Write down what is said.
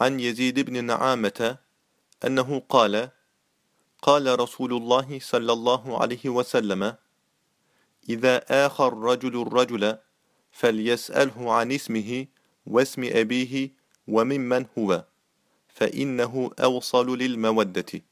عن يزيد بن نعامة أنه قال قال رسول الله صلى الله عليه وسلم إذا آخى الرجل الرجل فليسأله عن اسمه واسم أبيه وممن هو فإنه أوصل للمودة.